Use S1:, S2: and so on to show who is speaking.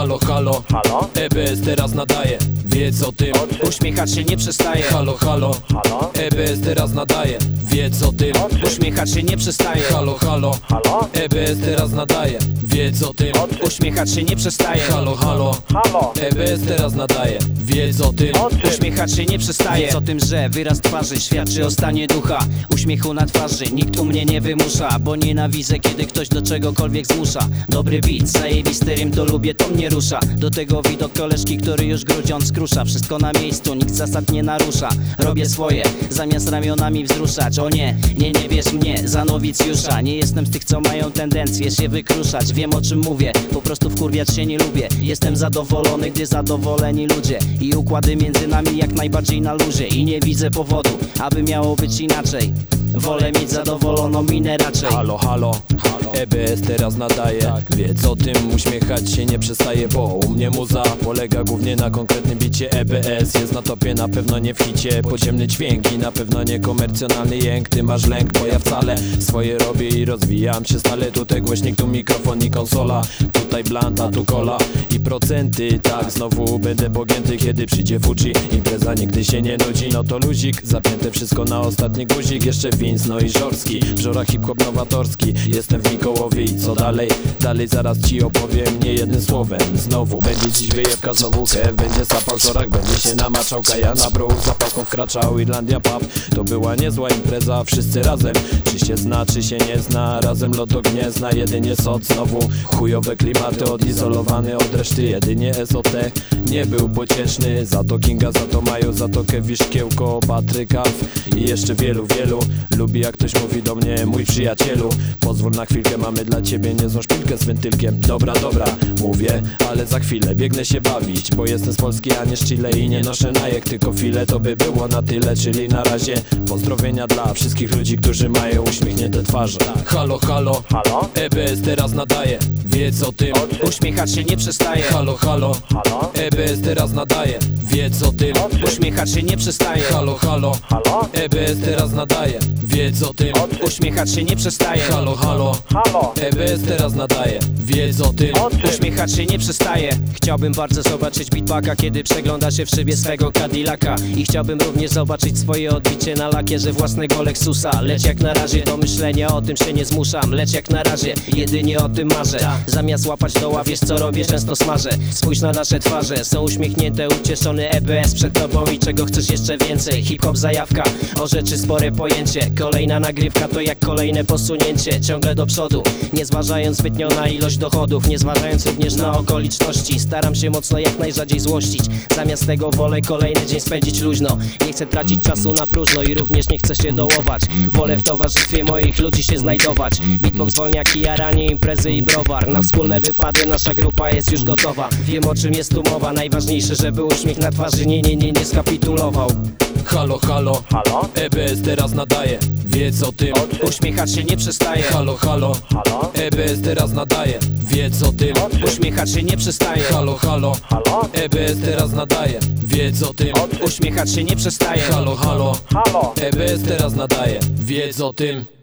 S1: halo,
S2: Halo?
S1: EBS teraz nadaje, wiedz o tym.
S3: Uśmiechać się nie przestaje.
S1: Halo, halo,
S2: Halo?
S1: EBS teraz nadaje, wiedz o tym.
S3: Uśmiechać się nie przestaje.
S1: Halo, halo,
S2: Halo?
S1: EBS teraz nadaje, wiedz o tym.
S3: Uśmiechać się nie przestaje.
S1: Halo, halo,
S2: Halo?
S1: EBS teraz nadaje, wiedz o tym.
S2: O czym?
S3: Uśmiechać się nie przestaje. Wiedz o tym, że wyraz twarzy świadczy o stanie ducha. Uśmiechu na twarzy nikt u mnie nie wymusza Bo nienawidzę, kiedy ktoś do czegokolwiek zmusza. Dobry beat, zajebisty rym, to lubię, to mnie rusza. Do tego widok koleżki, który już grudziąc krusza. Wszystko na miejscu, nikt zasad nie narusza. Robię swoje, zamiast ramionami wzruszać. O nie, nie, nie wiesz mnie, za nowicjusza. Nie jestem z tych, co mają tendencję się wykruszać. Wiem o czym mówię, po prostu wkurwiać się nie lubię. Jestem zadowolony, gdy zadowoleni ludzie I układy między nami jak najbardziej na luzie. I nie widzę powodu, aby miało być inaczej. Wolę mieć zadowoloną minę raczej.
S1: Halo, halo, EBS teraz nadaje. Wiedz o tym, uśmiechać się nie przestaje Bo u mnie muza polega głównie na konkretnym bicie. EBS jest na topie, na pewno nie w hicie. Podziemny dźwięk i na pewno nie komercjonalny jęk. Ty masz lęk, bo ja wcale swoje robię i rozwijam się stale. Tutaj głośnik, tu mikrofon i konsola. Tutaj blanta, tu kola. I procenty Tak, znowu będę pogięty, kiedy przyjdzie Fuji. Impreza nigdy się nie nudzi, no to luzik. Zapięte wszystko na ostatni guzik. Jeszcze Vince, no i Żorski. Żora hip-hop nowatorski. Jestem w i co dalej? Dalej zaraz ci opowiem nie jednym słowem. Znowu będzie dziś wyjebka, znowu Będzie sapał żorak, będzie się namaczał Kajana bro, zapałką wkraczał Irlandia pub To była niezła impreza, wszyscy razem. Czy się zna, czy się nie zna Razem loto gniezna, jedynie soc Znowu chujowe klimaty Odizolowany od reszty, jedynie SOT Nie był pocieszny, za to Kinga, za to Maju Za to Kewi Szkiełko, Patryk Alf I jeszcze wielu, wielu. Lubi jak ktoś mówi do mnie, mój przyjacielu. Pozwól na chwilkę, mamy dla ciebie niezłą szpilkę z wentylkiem. Dobra, dobra, mówię, ale za chwilę biegnę się bawić Bo jestem z Polski, a nie z Chile i nie noszę najek Tylko chwilę, to by było na tyle, czyli na razie. Pozdrowienia dla wszystkich ludzi, którzy mają uśmiechnięte twarze. Halo, halo,
S2: Halo?
S1: EBS teraz nadaje, wiedz o tym.
S3: Uśmiechać się nie przestaje.
S1: Halo, halo,
S2: Halo?
S1: EBS teraz nadaje, wiedz o tym
S3: Uśmiechać się nie przestaje.
S1: Halo, halo,
S2: Halo?
S1: EBS teraz nadaje, wiedz o tym
S3: Uśmiechać się nie przestaje.
S1: Halo, halo,
S2: Halo?
S1: EBS teraz nadaje, wiedz o tym?
S3: Uśmiechać się nie przestaje. Chciałbym bardzo zobaczyć beatbacka Kiedy przegląda się w szybie swego Cadillaca. I chciałbym również zobaczyć swoje odbicie na lakierze własnego Lexusa. Lecz jak na razie do myślenia o tym się nie zmuszam. Lecz jak na razie jedynie o tym marzę. Zamiast łapać doła wiesz co robię często smażę. Spójrz na nasze twarze Są uśmiechnięte, ucieszony EBS przed tobą I czego chcesz jeszcze więcej? Hip-hop zajawka O rzeczy spore pojęcie. Kolejna nagrywka to jak kolejne posunięcie. Ciągle do przodu Nie zważając zbytnio na ilość dochodów Nie zważając również na okoliczności. Staram się mocno jak najrzadziej złościć. Zamiast tego wolę kolejny dzień spędzić luźno. Nie chcę tracić czasu na próżno I również nie chcę się dołować. Wolę w towarzystwie moich ludzi się znajdować. Beatbox, wolniaki, jaranie, imprezy i browar. Na wspólne wypady nasza grupa jest już gotowa. Wiem o czym jest tu mowa. Najważniejsze, żeby uśmiech na twarzy Nie, nie, nie, nie skapitulował.
S1: Halo, halo,
S2: Halo?
S1: EBS teraz nadaje, wiedz o tym
S3: Uśmiechać się nie przestaje.
S1: Halo, halo,
S2: Halo?
S1: EBS teraz nadaje, wiedz o tym
S3: Uśmiechać się nie przestaje.
S1: Halo, halo,
S2: Halo?
S1: EBS teraz nadaje, wiedz o tym
S3: Uśmiechać się nie przestaje.
S1: Halo, halo,
S2: Halo?
S1: EBS teraz nadaje, wiedz o tym